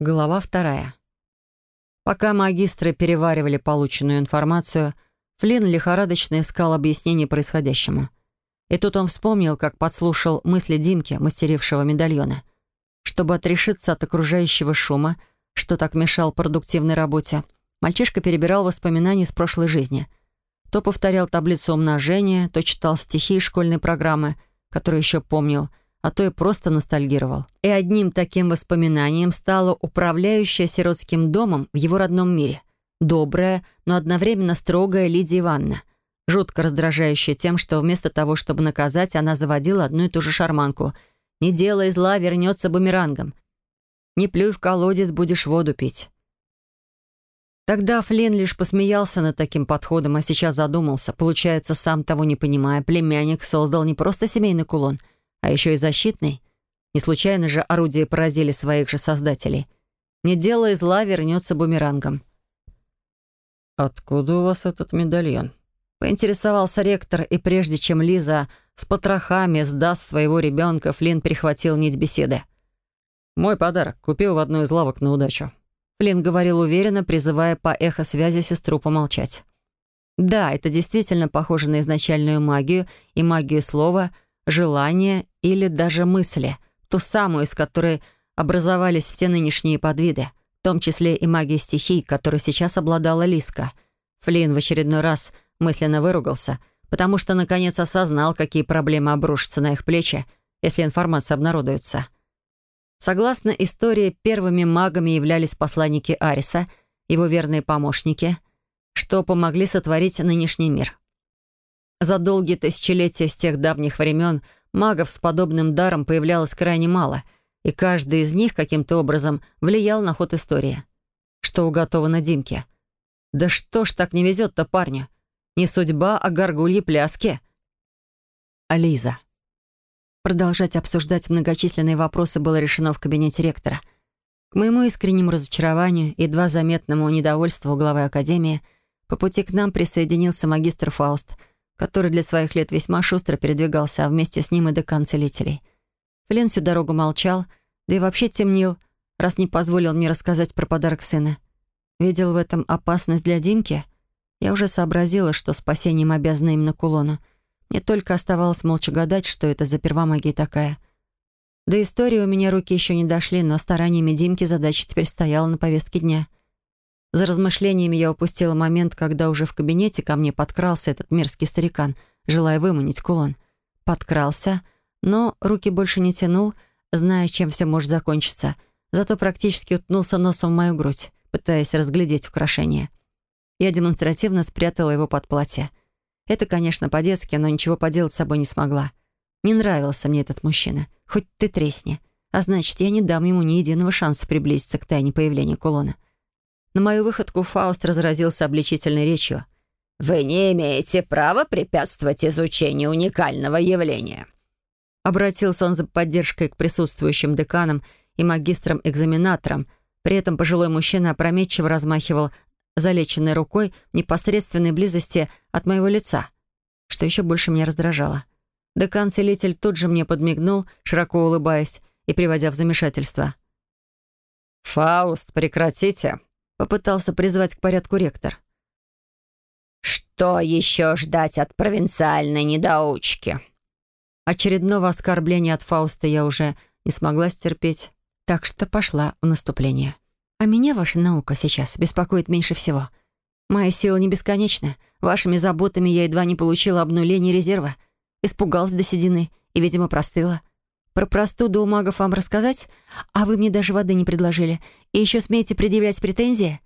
Глава вторая. Пока магистры переваривали полученную информацию, Флинн лихорадочно искал объяснение происходящему. И тут он вспомнил, как подслушал мысли Димки, мастерившего медальона. Чтобы отрешиться от окружающего шума, что так мешал продуктивной работе, мальчишка перебирал воспоминания из прошлой жизни. То повторял таблицу умножения, то читал стихи из школьной программы, которые еще помнил — а то и просто ностальгировал. И одним таким воспоминанием стала управляющая сиротским домом в его родном мире. Добрая, но одновременно строгая Лидия Ивановна. Жутко раздражающая тем, что вместо того, чтобы наказать, она заводила одну и ту же шарманку. «Не делай зла, вернется бумерангом. Не плюй в колодец, будешь воду пить». Тогда Флинн лишь посмеялся над таким подходом, а сейчас задумался. Получается, сам того не понимая, племянник создал не просто семейный кулон — а еще и защитный. Не случайно же орудия поразили своих же создателей. Не делая зла, вернется бумерангом. «Откуда у вас этот медальон?» Поинтересовался ректор, и прежде чем Лиза с потрохами сдаст своего ребенка, Флинн перехватил нить беседы. «Мой подарок. Купил в одной из лавок на удачу». Флинн говорил уверенно, призывая по эхо-связи сестру помолчать. Да, это действительно похоже на изначальную магию и магию слова — желание или даже мысли, ту самую, из которой образовались все нынешние подвиды, в том числе и магия стихий, которой сейчас обладала Лиска. Флинн в очередной раз мысленно выругался, потому что наконец осознал, какие проблемы обрушатся на их плечи, если информация обнародуется. Согласно истории, первыми магами являлись посланники Ариса, его верные помощники, что помогли сотворить нынешний мир. За долгие тысячелетия с тех давних времен магов с подобным даром появлялось крайне мало, и каждый из них каким-то образом влиял на ход истории. Что уготовано Димке? Да что ж так не везет-то парню? Не судьба, а горгульи пляски. Ализа. Продолжать обсуждать многочисленные вопросы было решено в кабинете ректора. К моему искреннему разочарованию и едва заметному недовольству угловой академии по пути к нам присоединился магистр Фауст — который для своих лет весьма шустро передвигался, а вместе с ним и декан целителей. Флинн всю дорогу молчал, да и вообще темнил, раз не позволил мне рассказать про подарок сына. Видел в этом опасность для Димки? Я уже сообразила, что спасением обязана именно кулона. Мне только оставалось молча гадать, что это за первомагия такая. До истории у меня руки еще не дошли, но стараниями Димки задача теперь стояла на повестке дня — за размышлениями я упустила момент, когда уже в кабинете ко мне подкрался этот мерзкий старикан, желая выманить кулон. Подкрался, но руки больше не тянул, зная, чем все может закончиться. Зато практически уткнулся носом в мою грудь, пытаясь разглядеть украшение. Я демонстративно спрятала его под платье. Это, конечно, по-детски, но ничего поделать с собой не смогла. Не нравился мне этот мужчина. Хоть ты тресни. А значит, я не дам ему ни единого шанса приблизиться к тайне появления кулона. На мою выходку Фауст разразился обличительной речью. «Вы не имеете права препятствовать изучению уникального явления». Обратился он за поддержкой к присутствующим деканам и магистрам-экзаменаторам. При этом пожилой мужчина опрометчиво размахивал залеченной рукой в непосредственной близости от моего лица, что еще больше меня раздражало. Декан-целитель тут же мне подмигнул, широко улыбаясь и приводя в замешательство. «Фауст, прекратите!» Попытался призвать к порядку ректор. «Что еще ждать от провинциальной недоучки?» Очередного оскорбления от Фауста я уже не смогла стерпеть, так что пошла в наступление. А меня ваша наука сейчас беспокоит меньше всего. Моя сила не бесконечна. Вашими заботами я едва не получила обнуление резерва. Испугалась до седины и, видимо, простыла. Про простуду у магов вам рассказать? А вы мне даже воды не предложили. И еще смеете предъявлять претензии?»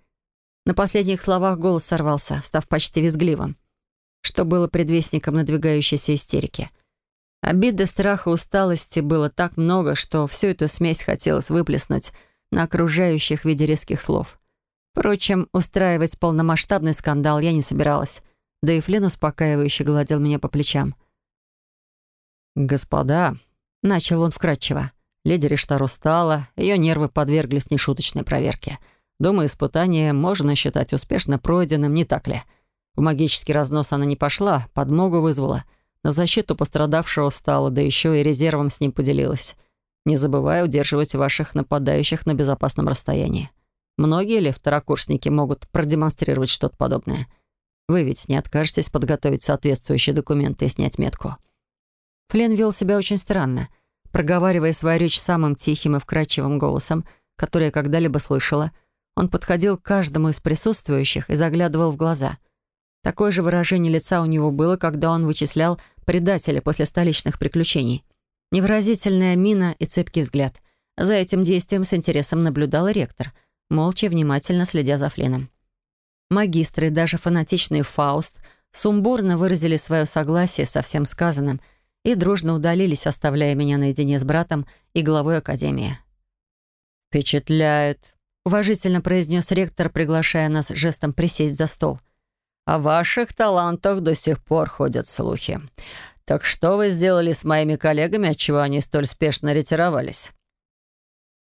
На последних словах голос сорвался, став почти визгливым, что было предвестником надвигающейся истерики. Обиды, страха, усталости было так много, что всю эту смесь хотелось выплеснуть на окружающих в виде резких слов. Впрочем, устраивать полномасштабный скандал я не собиралась, да и Флин успокаивающе гладил меня по плечам. «Господа», Начал он вкратчиво. Леди Риштар устала, ее нервы подверглись нешуточной проверке. Думаю, испытание можно считать успешно пройденным, не так ли? В магический разнос она не пошла, подмогу вызвала. На защиту пострадавшего стала, да еще и резервом с ним поделилась. не забывая удерживать ваших нападающих на безопасном расстоянии. Многие ли второкурсники могут продемонстрировать что-то подобное? Вы ведь не откажетесь подготовить соответствующие документы и снять метку?» Флен вел себя очень странно, проговаривая свою речь самым тихим и вкрадчивым голосом, который я когда-либо слышала. Он подходил к каждому из присутствующих и заглядывал в глаза. Такое же выражение лица у него было, когда он вычислял предателя после столичных приключений. Невыразительная мина и цепкий взгляд. За этим действием с интересом наблюдал ректор, молча внимательно следя за Флином. Магистры даже фанатичный Фауст сумбурно выразили свое согласие со всем сказанным и дружно удалились, оставляя меня наедине с братом и главой Академии. «Впечатляет», — уважительно произнес ректор, приглашая нас жестом присесть за стол. «О ваших талантах до сих пор ходят слухи. Так что вы сделали с моими коллегами, отчего они столь спешно ретировались?»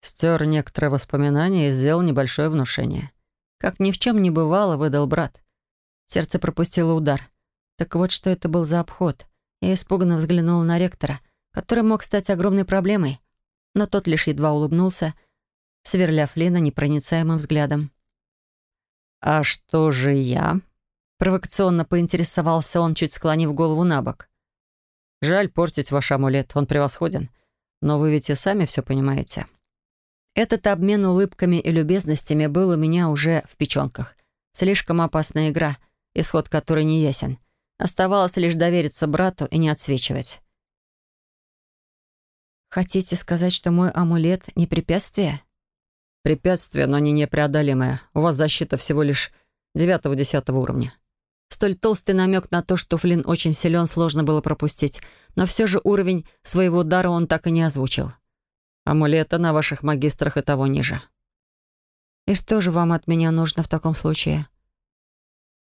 Стер некоторые воспоминания и сделал небольшое внушение. Как ни в чем не бывало, выдал брат. Сердце пропустило удар. Так вот, что это был за обход. Я испуганно взглянула на ректора, который мог стать огромной проблемой. Но тот лишь едва улыбнулся, сверля Флина непроницаемым взглядом. «А что же я?» Провокационно поинтересовался он, чуть склонив голову на бок. «Жаль портить ваш амулет, он превосходен. Но вы ведь и сами все понимаете». Этот обмен улыбками и любезностями был у меня уже в печенках. Слишком опасная игра, исход которой не ясен. Оставалось лишь довериться брату и не отсвечивать. «Хотите сказать, что мой амулет — не препятствие?» «Препятствие, но не непреодолимое. У вас защита всего лишь девятого-десятого уровня». Столь толстый намек на то, что Флинн очень силен, сложно было пропустить. Но все же уровень своего удара он так и не озвучил. Амулета на ваших магистрах и того ниже. И что же вам от меня нужно в таком случае?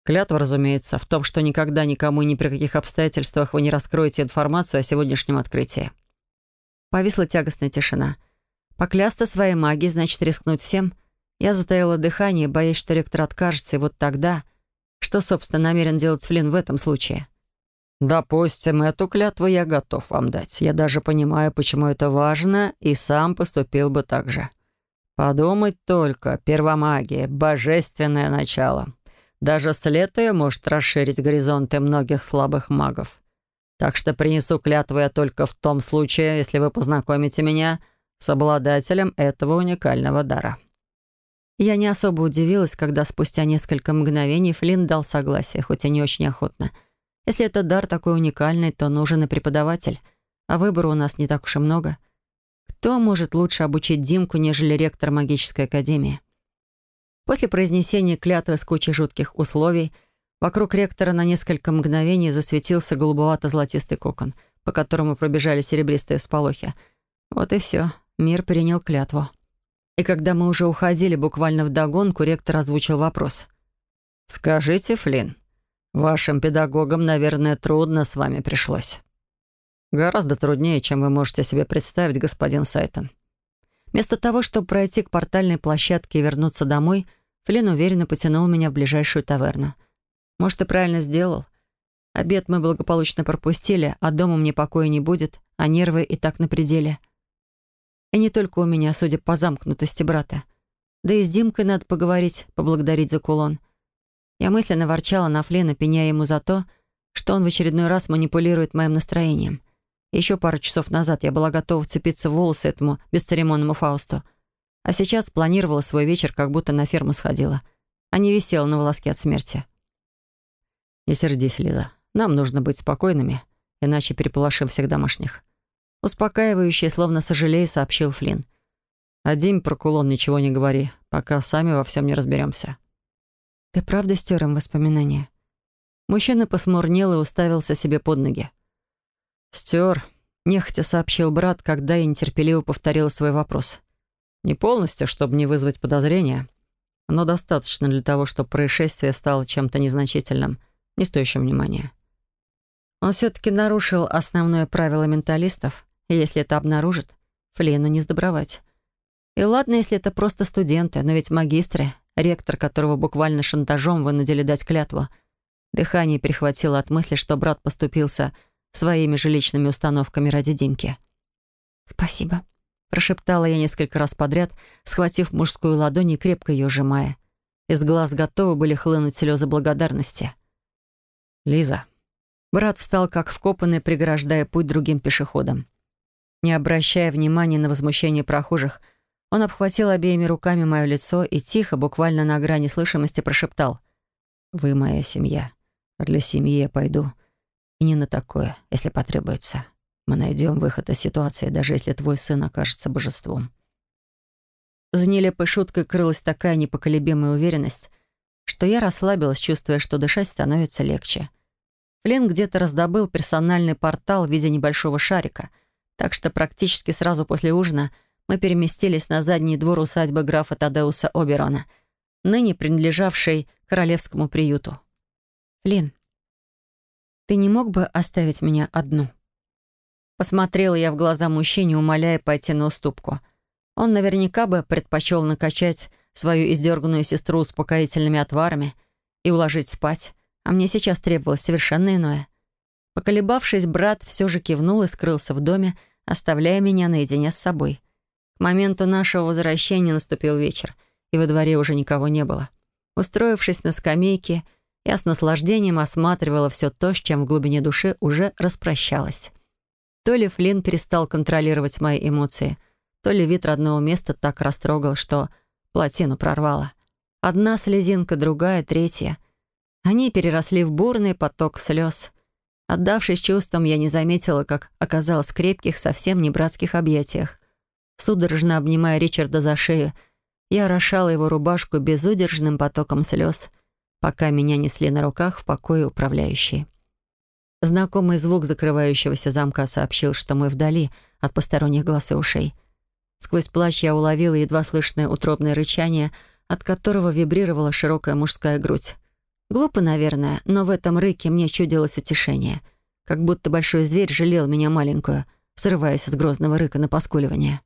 Клятва, разумеется, в том, что никогда никому и ни при каких обстоятельствах вы не раскроете информацию о сегодняшнем открытии. Повисла тягостная тишина. Поклясться своей магией значит рискнуть всем. Я затаила дыхание, боясь, что ректор откажется, и вот тогда... Что, собственно, намерен делать Флинн в этом случае? «Допустим, эту клятву я готов вам дать. Я даже понимаю, почему это важно, и сам поступил бы так же. Подумать только, первомагия, божественное начало. Даже след ее может расширить горизонты многих слабых магов. Так что принесу клятву я только в том случае, если вы познакомите меня с обладателем этого уникального дара». Я не особо удивилась, когда спустя несколько мгновений Флинн дал согласие, хоть и не очень охотно — если этот дар такой уникальный, то нужен и преподаватель, а выбора у нас не так уж и много. Кто может лучше обучить Димку, нежели ректор магической академии? После произнесения клятвы с кучей жутких условий вокруг ректора на несколько мгновений засветился голубовато-золотистый кокон, по которому пробежали серебристые всполохи. Вот и все, мир принял клятву. И когда мы уже уходили буквально вдогонку, ректор озвучил вопрос. «Скажите, Флинн, Вашим педагогам, наверное, трудно с вами пришлось. Гораздо труднее, чем вы можете себе представить, господин Сайтон. Вместо того, чтобы пройти к портальной площадке и вернуться домой, Флинн уверенно потянул меня в ближайшую таверну. Может, и правильно сделал. Обед мы благополучно пропустили, а дома мне покоя не будет, а нервы и так на пределе. И не только у меня, судя по замкнутости брата. Да и с Димкой надо поговорить, поблагодарить за кулон. Я мысленно ворчала на Флена, пеняя ему за то, что он в очередной раз манипулирует моим настроением. Еще пару часов назад я была готова вцепиться в волосы этому бесцеремонному Фаусту. А сейчас планировала свой вечер, как будто на ферму сходила, а не висела на волоске от смерти. «Не сердись, Лида. Нам нужно быть спокойными, иначе переполошим всех домашних». Успокаивающе, словно сожалея, сообщил Флинн. «А Дим про кулон ничего не говори, пока сами во всем не разберемся. «Ты правда стер им воспоминания?» Мужчина посмурнел и уставился себе под ноги. «Стер», — нехотя сообщил брат, когда я нетерпеливо повторила свой вопрос. «Не полностью, чтобы не вызвать подозрения, но достаточно для того, чтобы происшествие стало чем-то незначительным, не стоящим внимания». Он все-таки нарушил основное правило менталистов, и если это обнаружит, Флину не сдобровать. И ладно, если это просто студенты, но ведь магистры, ректор которого буквально шантажом вынудили дать клятву. Дыхание перехватило от мысли, что брат поступился своими же личными установками ради Димки. «Спасибо», — прошептала я несколько раз подряд, схватив мужскую ладонь и крепко ее сжимая. Из глаз готовы были хлынуть слезы благодарности. «Лиза». Брат встал как вкопанный, преграждая путь другим пешеходам. Не обращая внимания на возмущение прохожих, он обхватил обеими руками мое лицо и тихо, буквально на грани слышимости, прошептал. «Вы моя семья. для семьи я пойду. И не на такое, если потребуется. Мы найдем выход из ситуации, даже если твой сын окажется божеством». За нелепой шуткой крылась такая непоколебимая уверенность, что я расслабилась, чувствуя, что дышать становится легче. Флинн где-то раздобыл персональный портал в виде небольшого шарика, так что практически сразу после ужина мы переместились на задний двор усадьбы графа Тадеуса Оберона, ныне принадлежавшей королевскому приюту. «Флинн, ты не мог бы оставить меня одну?» Посмотрела я в глаза мужчине, умоляя пойти на уступку. Он наверняка бы предпочел накачать свою издерганную сестру успокоительными отварами и уложить спать, а мне сейчас требовалось совершенно иное. Поколебавшись, брат все же кивнул и скрылся в доме, оставляя меня наедине с собой. К моменту нашего возвращения наступил вечер, и во дворе уже никого не было. Устроившись на скамейке, я с наслаждением осматривала все то, с чем в глубине души уже распрощалась. То ли Флинн перестал контролировать мои эмоции, то ли вид родного места так растрогал, что плотину прорвало. Одна слезинка, другая, третья. Они переросли в бурный поток слез. Отдавшись чувствам, я не заметила, как оказалась в крепких, совсем не братских объятиях. Судорожно обнимая Ричарда за шею, я орошала его рубашку безудержным потоком слез, пока меня несли на руках в покое управляющие. Знакомый звук закрывающегося замка сообщил, что мы вдали от посторонних глаз и ушей. Сквозь плащ я уловила едва слышное утробное рычание, от которого вибрировала широкая мужская грудь. Глупо, наверное, но в этом рыке мне чудилось утешение. Как будто большой зверь жалел меня маленькую, срываясь с грозного рыка на поскуливание.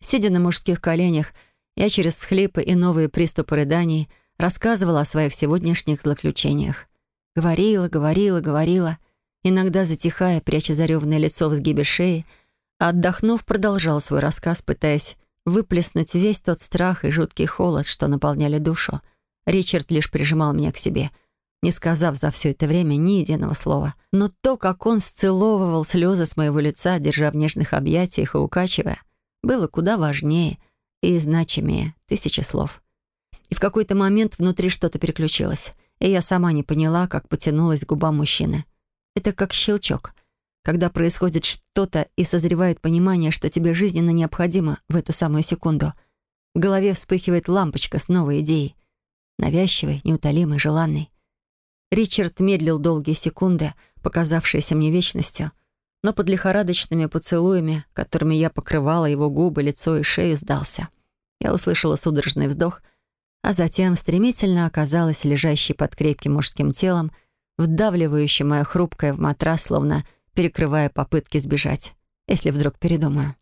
Сидя на мужских коленях, я через всхлипы и новые приступы рыданий рассказывала о своих сегодняшних злоключениях. Говорила, говорила, говорила — иногда затихая, пряча зареванное лицо в сгибе шеи, а отдохнув, продолжал свой рассказ, пытаясь выплеснуть весь тот страх и жуткий холод, что наполняли душу. Ричард лишь прижимал меня к себе, не сказав за все это время ни единого слова. Но то, как он сцеловывал слезы с моего лица, держа в нежных объятиях и укачивая, было куда важнее и значимее тысячи слов. И в какой-то момент внутри что-то переключилось, и я сама не поняла, как потянулась к губам мужчины — это как щелчок, когда происходит что-то и созревает понимание, что тебе жизненно необходимо в эту самую секунду. В голове вспыхивает лампочка с новой идеей. Навязчивой, неутолимой, желанной. Ричард медлил долгие секунды, показавшиеся мне вечностью, но под лихорадочными поцелуями, которыми я покрывала его губы, лицо и шею, сдался. Я услышала судорожный вздох, а затем стремительно оказалась лежащей под крепким мужским телом, вдавливающий мое хрупкое в матрас, словно перекрывая попытки сбежать, если вдруг передумаю.